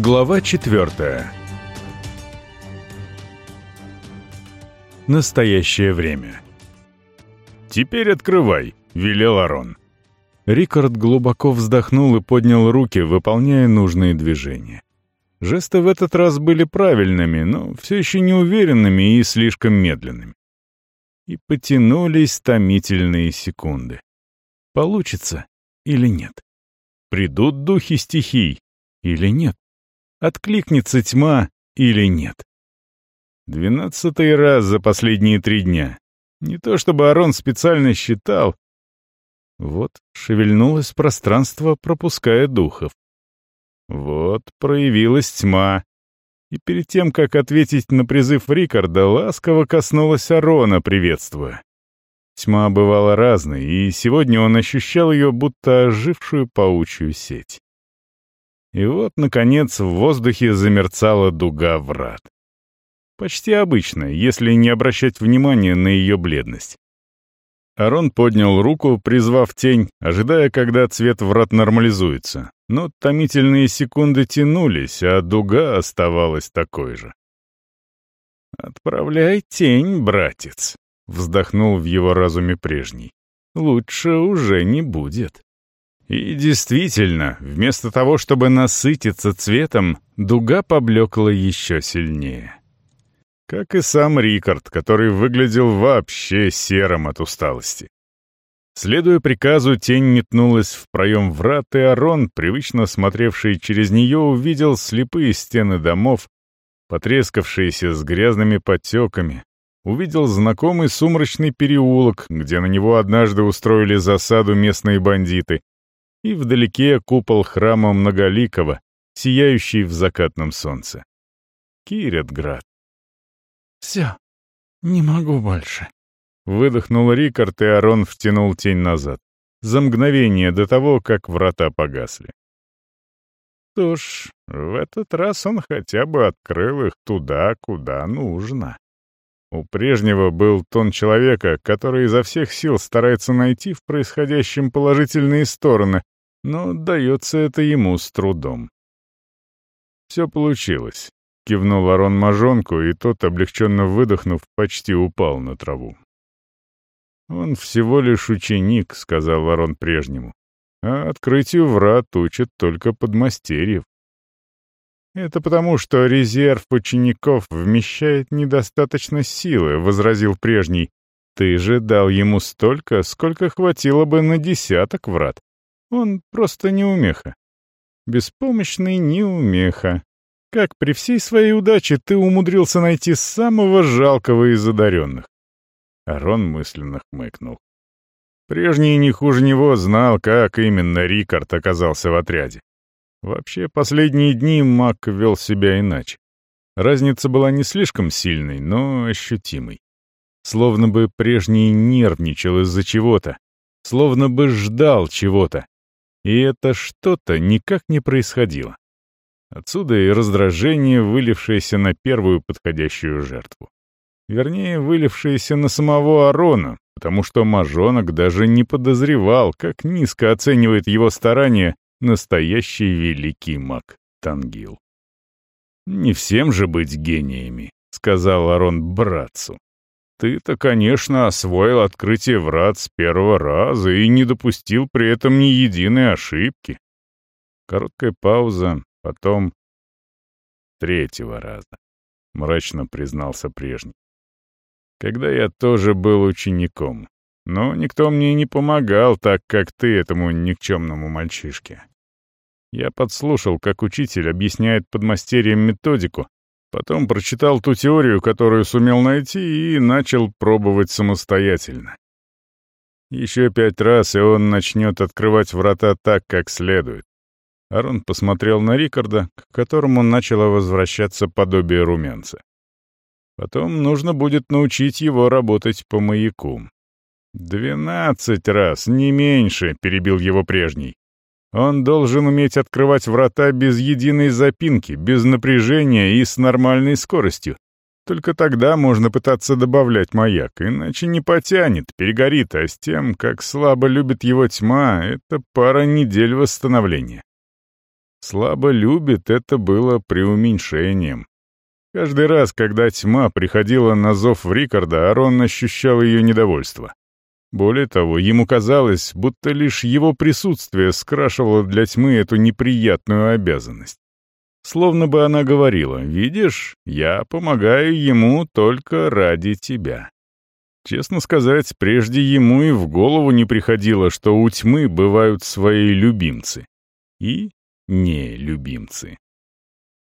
Глава четвертая. Настоящее время. «Теперь открывай», — велел Арон. Рикард глубоко вздохнул и поднял руки, выполняя нужные движения. Жесты в этот раз были правильными, но все еще неуверенными и слишком медленными. И потянулись томительные секунды. Получится или нет? Придут духи стихий или нет? Откликнется тьма или нет. Двенадцатый раз за последние три дня. Не то чтобы Арон специально считал. Вот шевельнулось пространство, пропуская духов. Вот проявилась тьма. И перед тем, как ответить на призыв Рикарда, ласково коснулась Арона, приветствуя. Тьма бывала разной, и сегодня он ощущал ее, будто ожившую паучью сеть. И вот, наконец, в воздухе замерцала дуга врат. Почти обычная, если не обращать внимания на ее бледность. Арон поднял руку, призвав тень, ожидая, когда цвет врат нормализуется. Но томительные секунды тянулись, а дуга оставалась такой же. «Отправляй тень, братец», — вздохнул в его разуме прежний. «Лучше уже не будет». И действительно, вместо того, чтобы насытиться цветом, дуга поблекла еще сильнее. Как и сам Рикард, который выглядел вообще серым от усталости. Следуя приказу, тень метнулась в проем врат, и Арон, привычно смотревший через нее, увидел слепые стены домов, потрескавшиеся с грязными подтеками, увидел знакомый сумрачный переулок, где на него однажды устроили засаду местные бандиты, и вдалеке купол храма Многоликого, сияющий в закатном солнце. Киретград. «Все, не могу больше», — выдохнул Рикард, и Арон втянул тень назад, за мгновение до того, как врата погасли. Что ж, в этот раз он хотя бы открыл их туда, куда нужно. У прежнего был тон человека, который изо всех сил старается найти в происходящем положительные стороны, но дается это ему с трудом. «Все получилось», — кивнул Арон Мажонку, и тот, облегченно выдохнув, почти упал на траву. «Он всего лишь ученик», — сказал Арон прежнему, «а открытию врат учат только подмастерьев». «Это потому, что резерв учеников вмещает недостаточно силы», — возразил прежний. «Ты же дал ему столько, сколько хватило бы на десяток врат. Он просто неумеха. Беспомощный неумеха. Как при всей своей удаче ты умудрился найти самого жалкого из одаренных?» Арон мысленно хмыкнул. Прежний не хуже него знал, как именно Рикард оказался в отряде. Вообще, последние дни Мак вел себя иначе. Разница была не слишком сильной, но ощутимой. Словно бы прежний нервничал из-за чего-то, словно бы ждал чего-то. И это что-то никак не происходило. Отсюда и раздражение, вылившееся на первую подходящую жертву. Вернее, вылившееся на самого Арона, потому что Мажонок даже не подозревал, как низко оценивает его старания настоящий великий маг Тангил. «Не всем же быть гениями», — сказал Арон братцу. «Ты-то, конечно, освоил открытие врат с первого раза и не допустил при этом ни единой ошибки». Короткая пауза, потом третьего раза, — мрачно признался прежний. Когда я тоже был учеником, но никто мне не помогал так, как ты этому никчемному мальчишке. Я подслушал, как учитель объясняет подмастерьям методику, потом прочитал ту теорию, которую сумел найти, и начал пробовать самостоятельно. Еще пять раз, и он начнет открывать врата так, как следует. Арон посмотрел на Рикарда, к которому начало возвращаться подобие румянца. Потом нужно будет научить его работать по маяку. «Двенадцать раз, не меньше», — перебил его прежний. «Он должен уметь открывать врата без единой запинки, без напряжения и с нормальной скоростью. Только тогда можно пытаться добавлять маяк, иначе не потянет, перегорит, а с тем, как слабо любит его тьма, это пара недель восстановления». Слабо любит — это было преуменьшением. Каждый раз, когда тьма приходила на зов Рикарда, Арон ощущал ее недовольство. Более того, ему казалось, будто лишь его присутствие скрашивало для тьмы эту неприятную обязанность. Словно бы она говорила, «Видишь, я помогаю ему только ради тебя». Честно сказать, прежде ему и в голову не приходило, что у тьмы бывают свои любимцы. И не любимцы.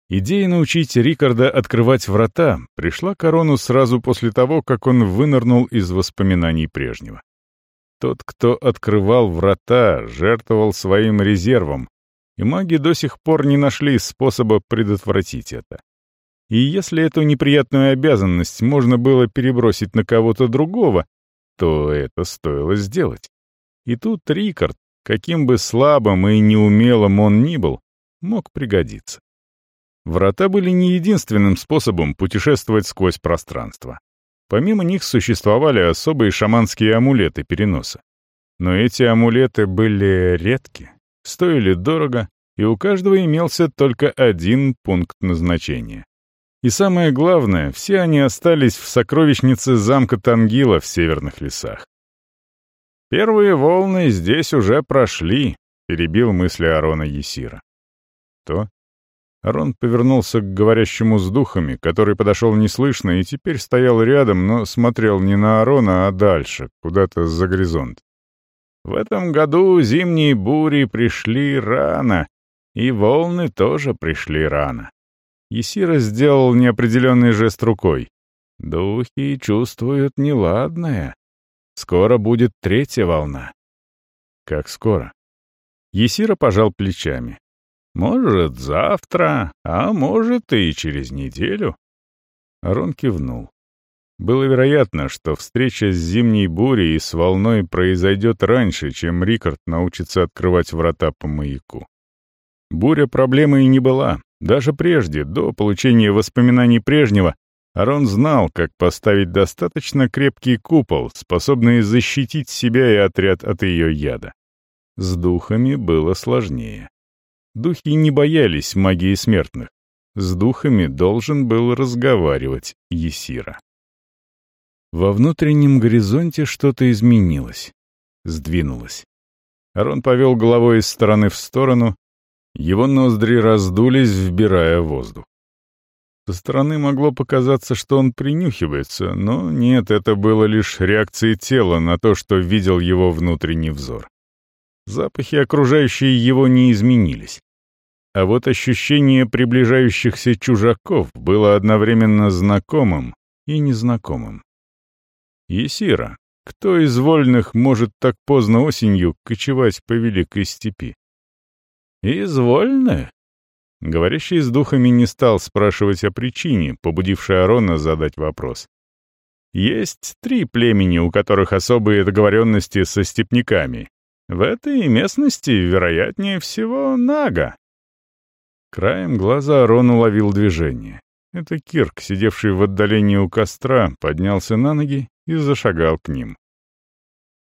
Идея научить Рикарда открывать врата пришла Корону сразу после того, как он вынырнул из воспоминаний прежнего. Тот, кто открывал врата, жертвовал своим резервом, и маги до сих пор не нашли способа предотвратить это. И если эту неприятную обязанность можно было перебросить на кого-то другого, то это стоило сделать. И тут Рикард, каким бы слабым и неумелым он ни был, мог пригодиться. Врата были не единственным способом путешествовать сквозь пространство. Помимо них существовали особые шаманские амулеты переноса. Но эти амулеты были редки, стоили дорого, и у каждого имелся только один пункт назначения. И самое главное, все они остались в сокровищнице замка Тангила в северных лесах. «Первые волны здесь уже прошли», — перебил мысли Арона Есира. «То?» Арон повернулся к говорящему с духами, который подошел неслышно и теперь стоял рядом, но смотрел не на Арона, а дальше, куда-то за горизонт. В этом году зимние бури пришли рано, и волны тоже пришли рано. Есира сделал неопределенный жест рукой. Духи чувствуют неладное. Скоро будет третья волна. Как скоро? Есира пожал плечами. Может, завтра, а может и через неделю. Арон кивнул. Было вероятно, что встреча с зимней бурей и с волной произойдет раньше, чем Рикард научится открывать врата по маяку. Буря проблемой не была. Даже прежде, до получения воспоминаний прежнего, Арон знал, как поставить достаточно крепкий купол, способный защитить себя и отряд от ее яда. С духами было сложнее. Духи не боялись магии смертных. С духами должен был разговаривать Есира. Во внутреннем горизонте что-то изменилось, сдвинулось. Арон повел головой из стороны в сторону, его ноздри раздулись, вбирая воздух. Со стороны могло показаться, что он принюхивается, но нет, это было лишь реакцией тела на то, что видел его внутренний взор. Запахи, окружающие его, не изменились. А вот ощущение приближающихся чужаков было одновременно знакомым и незнакомым. Есира, кто из вольных может так поздно осенью кочевать по великой степи? Из вольных? Говорящий с духами не стал спрашивать о причине, побудившей Арона задать вопрос. Есть три племени, у которых особые договоренности со степняками, в этой местности, вероятнее всего, Нага. Краем глаза Рон уловил движение. Это Кирк, сидевший в отдалении у костра, поднялся на ноги и зашагал к ним.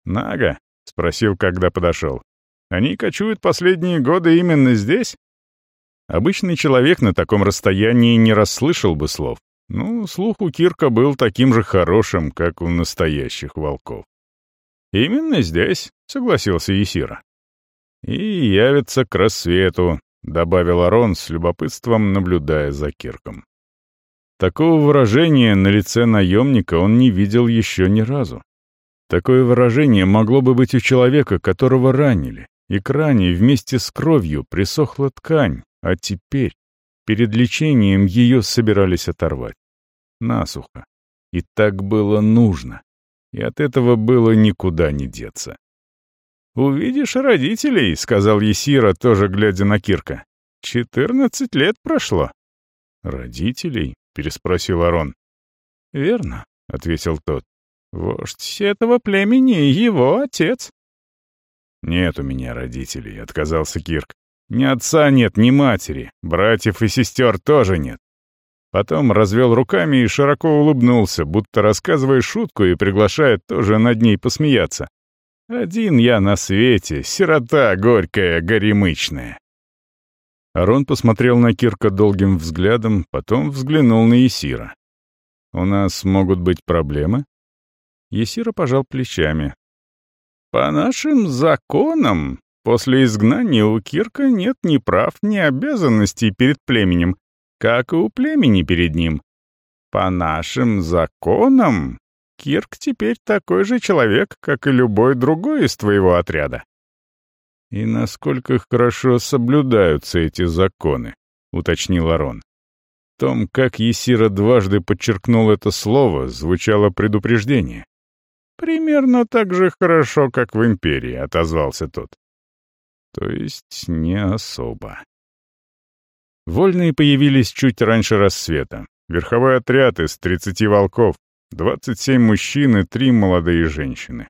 «Нага?» — спросил, когда подошел. «Они кочуют последние годы именно здесь?» Обычный человек на таком расстоянии не расслышал бы слов. Ну, слух у Кирка был таким же хорошим, как у настоящих волков. «Именно здесь», — согласился Есира. «И явится к рассвету», — добавил Арон с любопытством, наблюдая за Кирком. Такого выражения на лице наемника он не видел еще ни разу. Такое выражение могло бы быть у человека, которого ранили, и к ране вместе с кровью присохла ткань, а теперь, перед лечением, ее собирались оторвать. Насухо. И так было нужно и от этого было никуда не деться. «Увидишь родителей», — сказал Есира, тоже глядя на Кирка. «Четырнадцать лет прошло». «Родителей?» — переспросил Арон. «Верно», — ответил тот. «Вождь этого племени — его отец». «Нет у меня родителей», — отказался Кирк. «Ни отца нет, ни матери, братьев и сестер тоже нет. Потом развел руками и широко улыбнулся, будто рассказывая шутку и приглашая тоже над ней посмеяться. «Один я на свете, сирота горькая, горемычная». Арон посмотрел на Кирка долгим взглядом, потом взглянул на Есира. «У нас могут быть проблемы?» Есира пожал плечами. «По нашим законам, после изгнания у Кирка нет ни прав, ни обязанностей перед племенем, как и у племени перед ним. По нашим законам, Кирк теперь такой же человек, как и любой другой из твоего отряда. «И насколько хорошо соблюдаются эти законы», — уточнил Арон. В том, как Есира дважды подчеркнул это слово, звучало предупреждение. «Примерно так же хорошо, как в Империи», — отозвался тот. То есть не особо. Вольные появились чуть раньше рассвета. Верховой отряд из 30 волков, 27 мужчин и 3 молодые женщины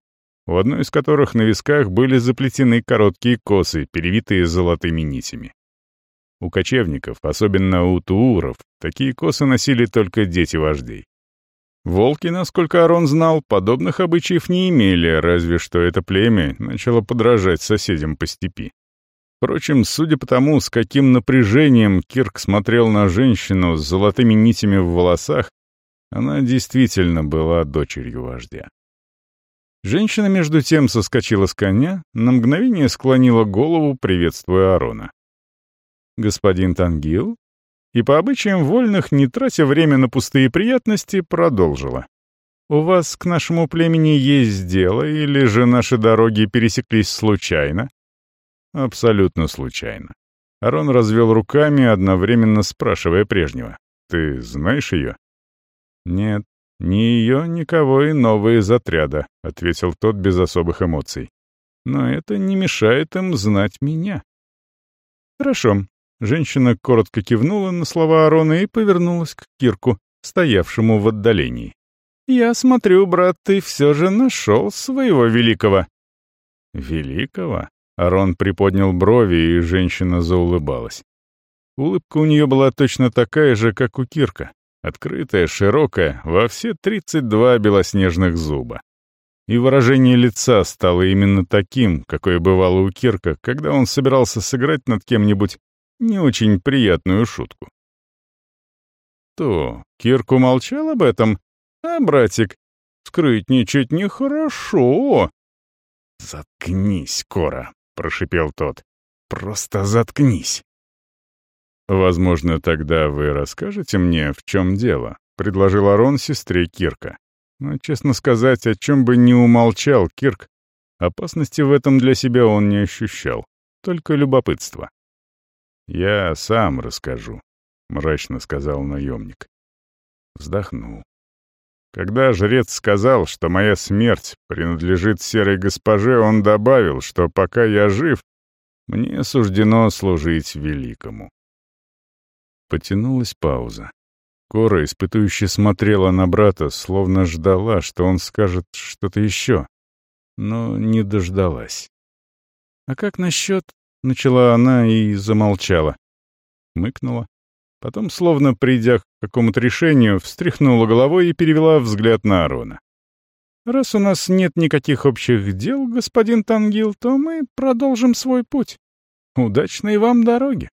у одной из которых на висках были заплетены короткие косы, перевитые золотыми нитями. У кочевников, особенно у тууров, такие косы носили только дети вождей. Волки, насколько Арон знал, подобных обычаев не имели, разве что это племя начало подражать соседям по степи. Впрочем, судя по тому, с каким напряжением Кирк смотрел на женщину с золотыми нитями в волосах, она действительно была дочерью вождя. Женщина между тем соскочила с коня, на мгновение склонила голову, приветствуя Арона. «Господин Тангил?» И по обычаям вольных, не тратя время на пустые приятности, продолжила. «У вас к нашему племени есть дело, или же наши дороги пересеклись случайно?» «Абсолютно случайно». Арон развел руками, одновременно спрашивая прежнего. «Ты знаешь ее?» «Нет, «Ни ее, никого иного из отряда», — ответил тот без особых эмоций. «Но это не мешает им знать меня». «Хорошо». Женщина коротко кивнула на слова Арона и повернулась к Кирку, стоявшему в отдалении. «Я смотрю, брат, ты все же нашел своего великого». «Великого?» Арон приподнял брови, и женщина заулыбалась. Улыбка у нее была точно такая же, как у Кирка. Открытая, широкая, во все 32 белоснежных зуба. И выражение лица стало именно таким, какое бывало у Кирка, когда он собирался сыграть над кем-нибудь не очень приятную шутку. То, Кирку молчал об этом? А, братик, скрыть ничуть не хорошо. «Заткнись, Кора», — прошипел тот. «Просто заткнись». «Возможно, тогда вы расскажете мне, в чем дело», — предложил Арон сестре Кирка. Но, честно сказать, о чем бы не умолчал Кирк, опасности в этом для себя он не ощущал, только любопытство. «Я сам расскажу», — мрачно сказал наемник. Вздохнул. Когда жрец сказал, что моя смерть принадлежит серой госпоже, он добавил, что пока я жив, мне суждено служить великому. Потянулась пауза. Кора, испытующе смотрела на брата, словно ждала, что он скажет что-то еще, но не дождалась. «А как насчет...» — начала она и замолчала. Мыкнула. Потом, словно придя к какому-то решению, встряхнула головой и перевела взгляд на Арона. «Раз у нас нет никаких общих дел, господин Тангил, то мы продолжим свой путь. Удачной вам дороги!»